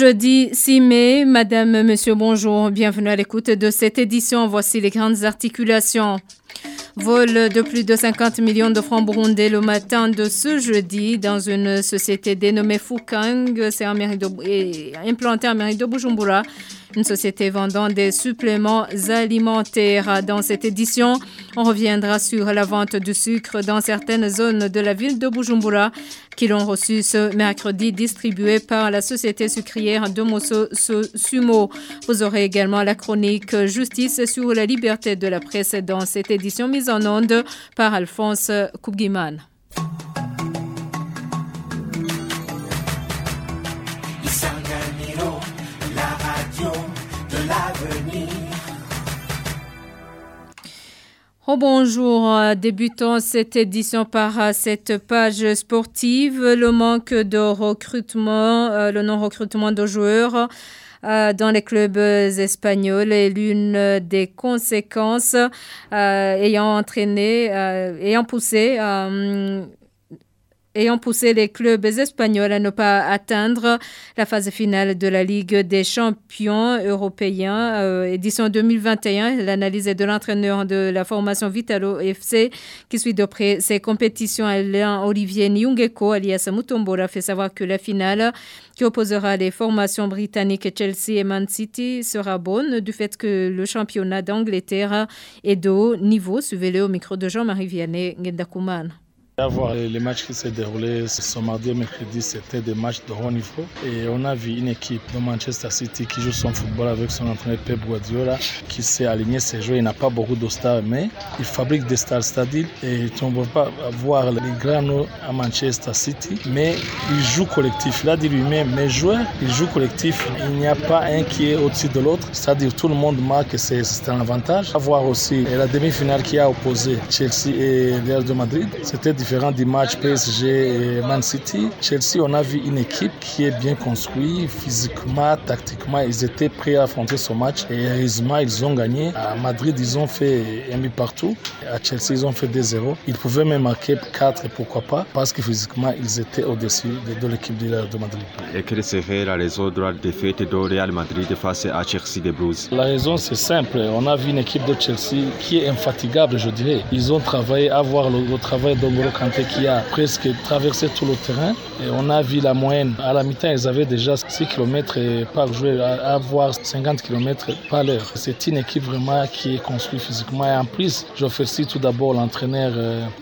Jeudi 6 mai, Madame, Monsieur, bonjour, bienvenue à l'écoute de cette édition. Voici les grandes articulations. Vol de plus de 50 millions de francs burundais le matin de ce jeudi dans une société dénommée Fukang, c'est implanté en mairie de Bujumbura une société vendant des suppléments alimentaires. Dans cette édition, on reviendra sur la vente du sucre dans certaines zones de la ville de Bujumbura qui l'ont reçu ce mercredi distribué par la société sucrière de Mosso Sumo. Vous aurez également la chronique Justice sur la liberté de la presse dans cette édition mise en onde par Alphonse Koubguiman. Oh bonjour, débutons cette édition par cette page sportive, le manque de recrutement, le non-recrutement de joueurs dans les clubs espagnols est l'une des conséquences ayant entraîné, ayant poussé ayant poussé les clubs espagnols à ne pas atteindre la phase finale de la Ligue des champions européens, euh, édition 2021. L'analyse de l'entraîneur de la formation Vitalo FC qui suit de près ces compétitions. Alain Olivier Nyungeko, alias Mutombora, fait savoir que la finale qui opposera les formations britanniques Chelsea et Man City sera bonne du fait que le championnat d'Angleterre est de haut niveau. Suivez-le au micro de Jean-Marie Vianney Voir les matchs qui s'est déroulés ce mardi et mercredi, c'était des matchs de haut niveau. Et on a vu une équipe de Manchester City qui joue son football avec son entraîneur Pep Guardiola, qui s'est aligné ses joueurs. Il n'a pas beaucoup de stars, mais il fabrique des stars. C'est-à-dire, et on ne peut pas voir les grands noms à Manchester City, mais il joue collectif. Il a dit lui-même, mes joueurs, ils jouent collectif. Il n'y a pas un qui est au-dessus de l'autre. C'est-à-dire, tout le monde marque, c'est un avantage. À voir aussi la demi-finale qui a opposé Chelsea et Real de Madrid, c'était différent du match PSG et Man City. Chelsea, on a vu une équipe qui est bien construite, physiquement, tactiquement. Ils étaient prêts à affronter ce match et heureusement, ils ont gagné. À Madrid, ils ont fait un but partout. À Chelsea, ils ont fait 2-0. Ils pouvaient même marquer 4 et pourquoi pas, parce que physiquement, ils étaient au-dessus de, l'équipe de, de, Madrid. Et quelle serait la raison de la défaite de Real Madrid face à Chelsea des Blues? La raison, c'est simple. On a vu une équipe de Chelsea qui est infatigable, je dirais. Ils ont travaillé à voir le, le travail d'Ongolo Kanté qui a presque traversé tout le terrain. Et on a vu la moyenne. À la mi-temps, ils avaient déjà 6 km par joueur, à avoir 50 km par l'heure. C'est une équipe vraiment qui est construite physiquement. Et en plus, j'officie tout d'abord l'entraîneur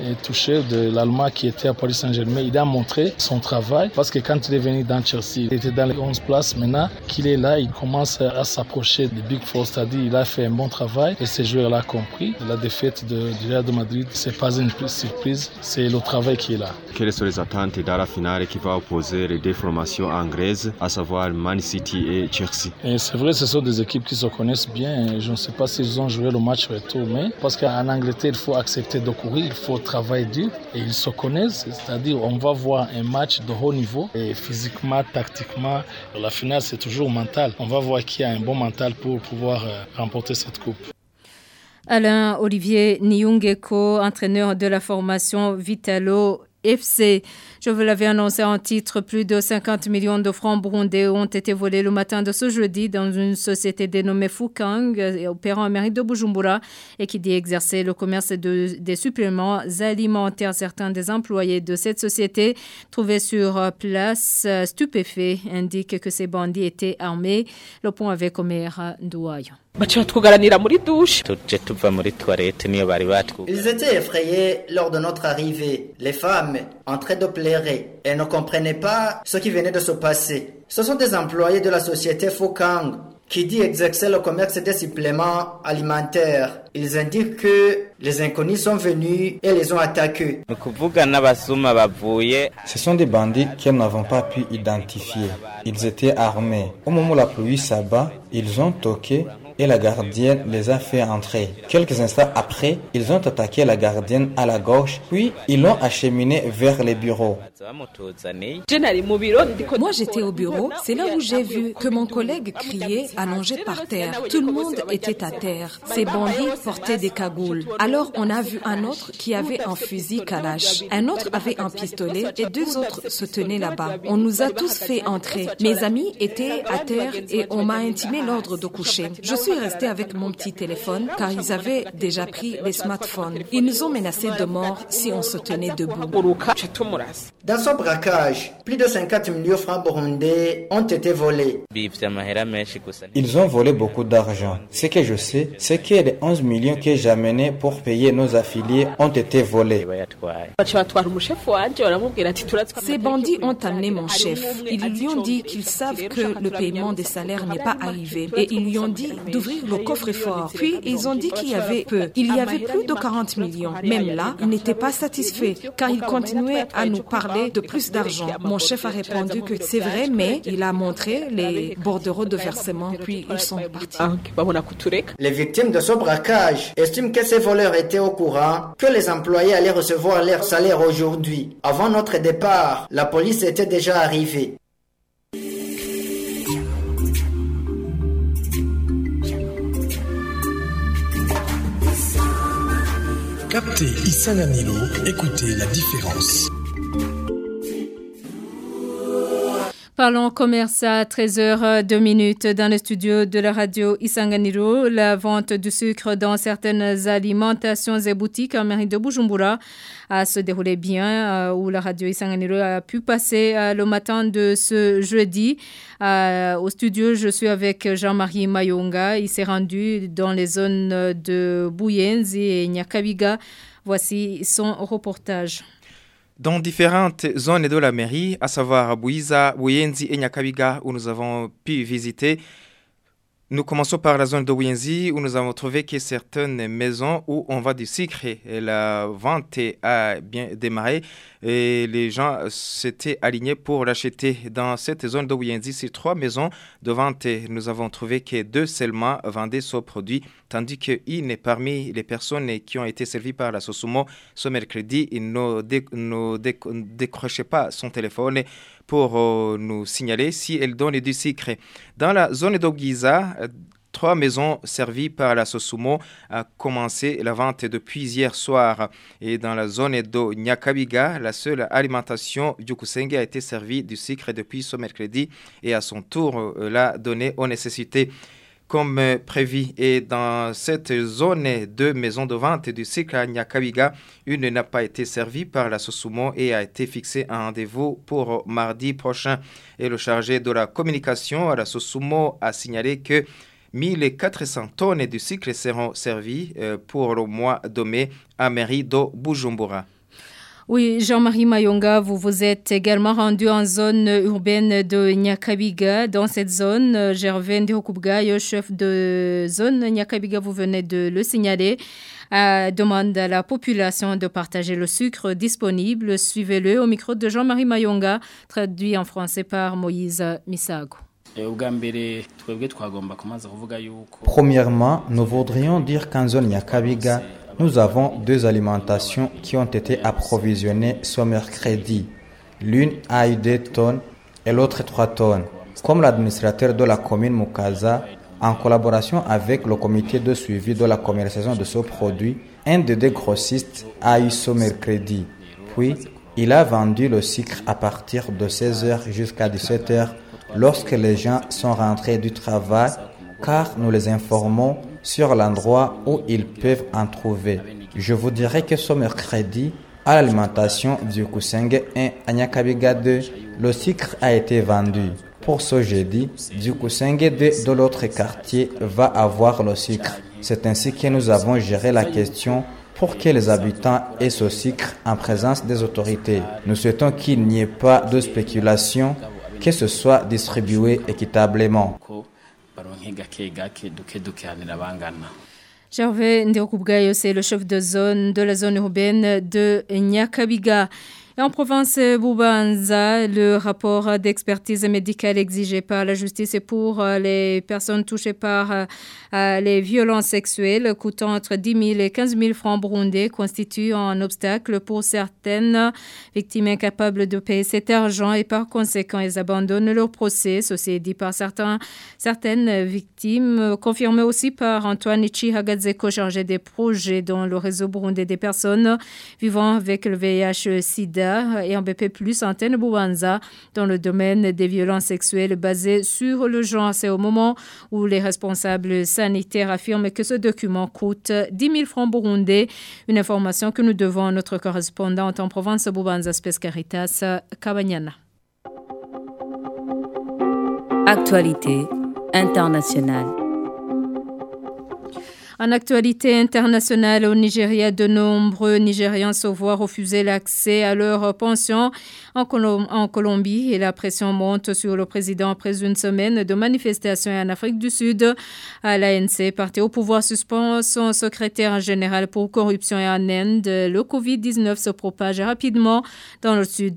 est touché de l'Allemand qui était à Paris Saint-Germain. Il a montré son travail parce que quand il est venu dans Chelsea, il était dans les 11 places. Maintenant qu'il est là, il commence à s'approcher des Big Four, c'est-à-dire il a fait un bon travail et ces joueurs-là compris. La défaite du Real de Madrid, c'est pas une surprise, c'est le travail qui est là. Quelles sont les attentes dans la finale qui va opposer les deux formations anglaises, à savoir Man City et Chelsea? C'est vrai, ce sont des équipes qui se connaissent bien. Je ne sais pas s'ils ont joué le match retour, mais parce qu'en Angleterre, il faut accepter de courir, il faut travailler dur et ils se connaissent. C'est-à-dire, on va voir un match de haut niveau et physiquement, tactiquement. La finale, c'est toujours mental. On va voir qui a un bon mental pour pouvoir remporter cette coupe. Alain Olivier Nyungeko, entraîneur de la formation Vitalo FC. Je vous l'avais annoncé en titre, plus de 50 millions de francs burundais ont été volés le matin de ce jeudi dans une société dénommée Fukang, opérant en mairie de Bujumbura et qui dit exercer le commerce de, des suppléments alimentaires. Certains des employés de cette société trouvés sur place stupéfaits indiquent que ces bandits étaient armés. Le point avec Omer Douayo. Ils étaient effrayés lors de notre arrivée. Les femmes en train de pleurer et ne comprenaient pas ce qui venait de se passer. Ce sont des employés de la société Fokang qui dit exercer le commerce des suppléments alimentaires. Ils indiquent que les inconnus sont venus et les ont attaqués. Ce sont des bandits que nous n'avons pas pu identifier. Ils étaient armés. Au moment où la pluie s'abat, ils ont toqué et la gardienne les a fait entrer. Quelques instants après, ils ont attaqué la gardienne à la gauche, puis ils l'ont acheminé vers les bureaux. Moi j'étais au bureau, c'est là où j'ai vu que mon collègue criait allongé par terre. Tout le monde était à terre. Ces bandits portaient des cagoules. Alors on a vu un autre qui avait un fusil Kalash. Un autre avait un pistolet et deux autres se tenaient là-bas. On nous a tous fait entrer. Mes amis étaient à terre et on m'a intimé l'ordre de coucher. Je suis restée avec mon petit téléphone car ils avaient déjà pris les smartphones. Ils nous ont menacés de mort si on se tenait debout. Dans ce braquage, plus de 50 millions de francs burundais ont été volés. Ils ont volé beaucoup d'argent. Ce que je sais, c'est que les 11 millions que j'ai amenés pour payer nos affiliés ont été volés. Ces bandits ont amené mon chef. Ils lui ont dit qu'ils savent que le paiement des salaires n'est pas arrivé et ils lui ont dit d'ouvrir le coffre-fort. Puis ils ont dit qu'il y avait peu. Il y avait plus de 40 millions. Même là, ils n'étaient pas satisfaits car ils continuaient à nous parler de plus d'argent. Mon chef a répondu que c'est vrai, mais il a montré les bordereaux de versement puis ils sont partis. Les victimes de ce braquage estiment que ces voleurs étaient au courant que les employés allaient recevoir leur salaire aujourd'hui. Avant notre départ, la police était déjà arrivée. Captez Isanganilo, écoutez la différence. Parlons commerce à 13h02 minutes dans le studio de la radio Isanganiro. La vente du sucre dans certaines alimentations et boutiques en mairie de Bujumbura a se déroulé bien, euh, où la radio Isanganiro a pu passer euh, le matin de ce jeudi. Euh, au studio, je suis avec Jean-Marie Mayonga. Il s'est rendu dans les zones de Bouyenzi et Nyakabiga. Voici son reportage. Dans différentes zones de la mairie, à savoir Bouiza, Bouyenzi et Nyakabiga, où nous avons pu visiter, nous commençons par la zone de Bouyenzi, où nous avons trouvé que certaines maisons où on vend du sucre, et la vente a bien démarré et les gens s'étaient alignés pour l'acheter. Dans cette zone de Bouyenzi, c'est trois maisons de vente. Nous avons trouvé que deux seulement vendaient ce produit, tandis qu'une parmi les personnes qui ont été servies par la Sosumo ce mercredi, ne, dé, ne dé, décrochait pas son téléphone pour euh, nous signaler si elle donne du sucre. Dans la zone d'Ogiza, trois maisons servies par la Sosumo a commencé la vente depuis hier soir. Et dans la zone de Nyakabiga, la seule alimentation du Kusenge a été servie du sucre depuis ce mercredi et à son tour l'a donné aux nécessités comme prévu. Et dans cette zone de maisons de vente du cycle à Nyakabiga, une n'a pas été servie par la Sosumo et a été fixé un rendez-vous pour mardi prochain. Et le chargé de la communication à la Sosumo a signalé que 1400 tonnes de cycle seront servies pour le mois de mai à mairie de Bujumbura. Oui, Jean-Marie Mayonga, vous vous êtes également rendu en zone urbaine de Nyakabiga. Dans cette zone, Gervais Ndihokubgayo, chef de zone Nyakabiga, vous venez de le signaler, euh, demande à la population de partager le sucre disponible. Suivez-le au micro de Jean-Marie Mayonga, traduit en français par Moïse Misago. Premièrement, nous voudrions dire qu'en zone Nyakabiga, nous avons deux alimentations qui ont été approvisionnées ce mercredi. L'une a eu 2 tonnes et l'autre 3 tonnes. Comme l'administrateur de la commune Mukaza, en collaboration avec le comité de suivi de la commercialisation de ce produit, un des deux grossistes a eu ce mercredi. Puis, il a vendu le sucre à partir de 16h jusqu'à 17h lorsque les gens sont rentrés du travail car nous les informons sur l'endroit où ils peuvent en trouver. Je vous dirais que ce mercredi, à l'alimentation du Kusenge 1 à Nyakabiga 2, le sucre a été vendu. Pour ce jeudi, du Kusenge 2 de l'autre quartier va avoir le sucre. C'est ainsi que nous avons géré la question pour que les habitants aient ce sucre en présence des autorités. Nous souhaitons qu'il n'y ait pas de spéculation, que ce soit distribué équitablement. Gervais Ndokubgayo, c'est le chef de zone de la zone urbaine de Nyakabiga. En province Boubanza, le rapport d'expertise médicale exigé par la justice pour les personnes touchées par les violences sexuelles coûtant entre 10 000 et 15 000 francs burundais constitue un obstacle pour certaines victimes incapables de payer cet argent et par conséquent elles abandonnent leur procès. Ceci est dit par certaines victimes, confirmé aussi par Antoine Ichihagadzeko, chargé des projets dans le réseau burundais des personnes vivant avec le VIH-Sida et en BP+, Antenne Boubanza, dans le domaine des violences sexuelles basées sur le genre. C'est au moment où les responsables sanitaires affirment que ce document coûte 10 000 francs burundais, une information que nous devons à notre correspondante en province Boubanza Spes Caritas, Kabanyana. Actualité internationale. En actualité internationale au Nigeria, de nombreux Nigérians se voient refuser l'accès à leur pension en, Colombie et la pression monte sur le président après une semaine de manifestations en Afrique du Sud. L'ANC, parti au pouvoir suspend son secrétaire général pour corruption et en Inde. Le Covid-19 se propage rapidement dans le sud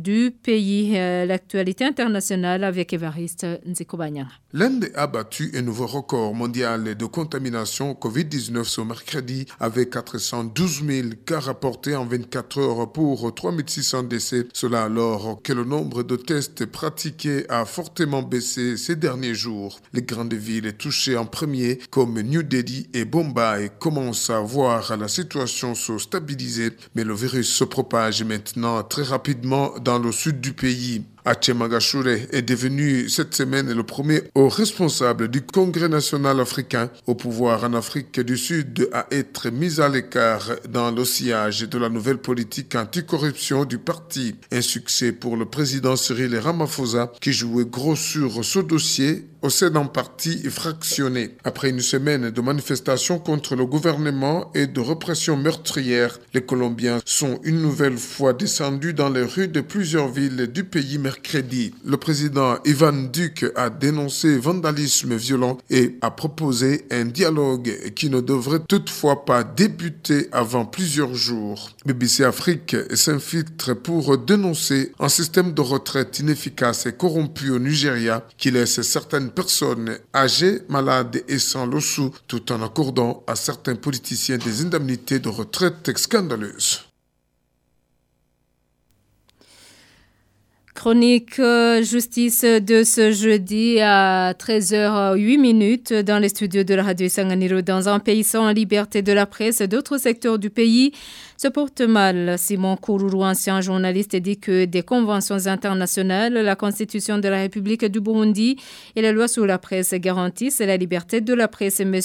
du pays. L'actualité internationale avec Évariste Nzikobanya. L'Inde a battu un nouveau record mondial de contamination Covid-19 ce mercredi avec 412 000 cas rapportés en 24 heures pour 3600 décès. Cela alors que le nombre de tests pratiqués a fortement baissé ces derniers jours. Les grandes villes touchées en premier comme New Delhi et Bombay commencent à voir la situation se stabiliser, mais le virus se propage maintenant très rapidement dans le sud du pays. Magashule est devenu cette semaine le premier haut responsable du Congrès national africain au pouvoir en Afrique du Sud à être mis à l'écart dans le sillage de la nouvelle politique anticorruption du parti. Un succès pour le président Cyril Ramaphosa qui jouait gros sur ce dossier au sein d'un parti fractionné. Après une semaine de manifestations contre le gouvernement et de répression meurtrière, les Colombiens sont une nouvelle fois descendus dans les rues de plusieurs villes du pays mercredi. Le président Ivan Duque a dénoncé vandalisme violent et a proposé un dialogue qui ne devrait toutefois pas débuter avant plusieurs jours. BBC Afrique s'infiltre pour dénoncer un système de retraite inefficace et corrompu au Nigeria qui laisse certaines personnes âgées, malades et sans le sou, tout en accordant à certains politiciens des indemnités de retraite scandaleuses. Chronique justice de ce jeudi à 13h08 minutes dans les studios de la radio Sanganiro dans un pays sans liberté de la presse. D'autres secteurs du pays se portent mal. Simon Kourourou, ancien journaliste, dit que des conventions internationales, la Constitution de la République du Burundi et la loi sur la presse garantissent la liberté de la presse. Mais,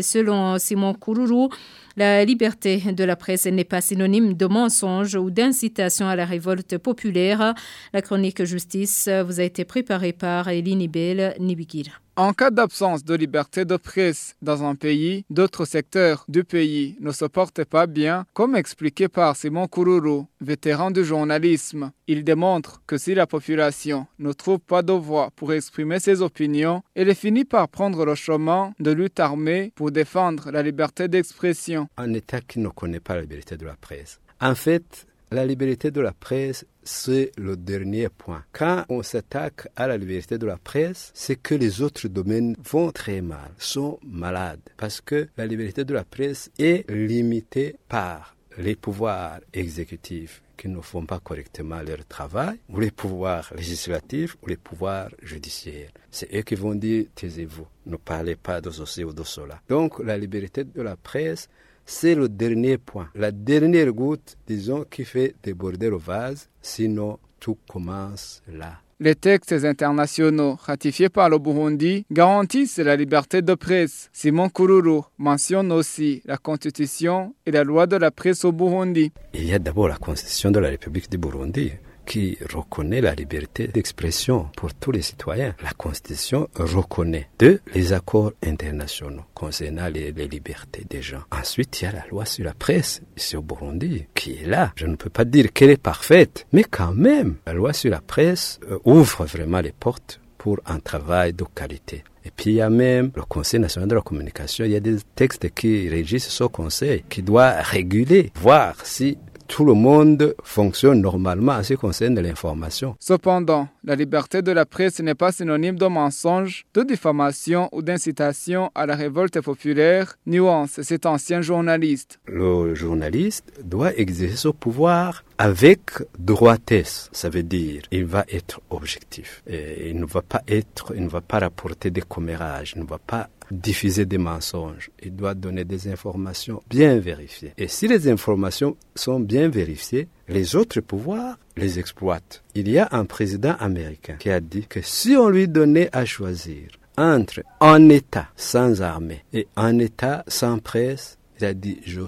selon Simon Kourourou, la liberté de la presse n'est pas synonyme de mensonge ou d'incitation à la révolte populaire. La chronique justice vous a été préparée par Eline Ibel Nibikir. En cas d'absence de liberté de presse dans un pays, d'autres secteurs du pays ne se portent pas bien, comme expliqué par Simon Kourourou, vétéran du journalisme. Il démontre que si la population ne trouve pas de voix pour exprimer ses opinions, elle finit par prendre le chemin de lutte armée pour défendre la liberté d'expression. Un État qui ne connaît pas la liberté de la presse. En fait, la liberté de la presse, c'est le dernier point. Quand on s'attaque à la liberté de la presse, c'est que les autres domaines vont très mal, sont malades, parce que la liberté de la presse est limitée par les pouvoirs exécutifs qui ne font pas correctement leur travail, ou les pouvoirs législatifs, ou les pouvoirs judiciaires. C'est eux qui vont dire taisez-vous, ne parlez pas de ceci ou de cela. Donc la liberté de la presse, c'est le dernier point, la dernière goutte, disons, qui fait déborder le vase, sinon tout commence là. Les textes internationaux ratifiés par le Burundi garantissent la liberté de presse. Simon Kururu mentionne aussi la Constitution et la loi de la presse au Burundi. Il y a d'abord la Constitution de la République du Burundi qui reconnaît la liberté d'expression pour tous les citoyens. La Constitution reconnaît deux les accords internationaux concernant les, libertés des gens. Ensuite, il y a la loi sur la presse ici au Burundi qui est là. Je ne peux pas dire qu'elle est parfaite, mais quand même, la loi sur la presse euh, ouvre vraiment les portes pour un travail de qualité. Et puis il y a même le Conseil national de la communication, il y a des textes qui régissent ce conseil, qui doit réguler, voir si tout le monde fonctionne normalement en ce qui concerne l'information. Cependant, la liberté de la presse n'est pas synonyme de mensonge, de diffamation ou d'incitation à la révolte populaire, nuance cet ancien journaliste. Le journaliste doit exercer son pouvoir avec droitesse. Ça veut dire, il va être objectif. Et il ne va pas être, il ne va pas rapporter des commérages, il ne va pas diffuser des mensonges. Il doit donner des informations bien vérifiées. Et si les informations sont bien vérifiées, les autres pouvoirs les exploitent. Il y a un président américain qui a dit que si on lui donnait à choisir entre un État sans armée et un État sans presse, il a dit je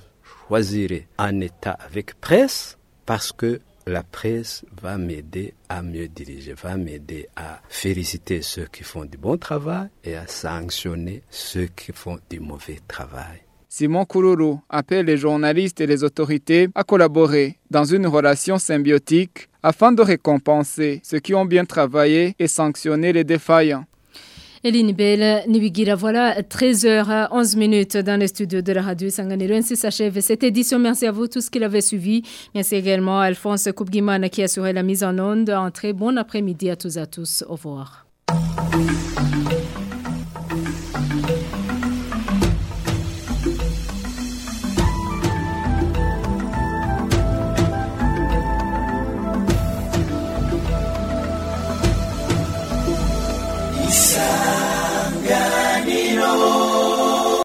choisirai un État avec presse parce que la presse va m'aider à mieux diriger, va m'aider à féliciter ceux qui font du bon travail et à sanctionner ceux qui font du mauvais travail. Simon Koulourou appelle les journalistes et les autorités à collaborer dans une relation symbiotique afin de récompenser ceux qui ont bien travaillé et sanctionner les défaillants. Eline Bell, Nibigira, voilà 13h11 minutes dans les studios de la radio Sanganiro. Ainsi s'achève cette édition. Merci à vous tous qui l'avez suivi. Merci également à Alphonse Koubguimana qui a la mise en onde. Un très bon après-midi à tous et à tous. Au revoir.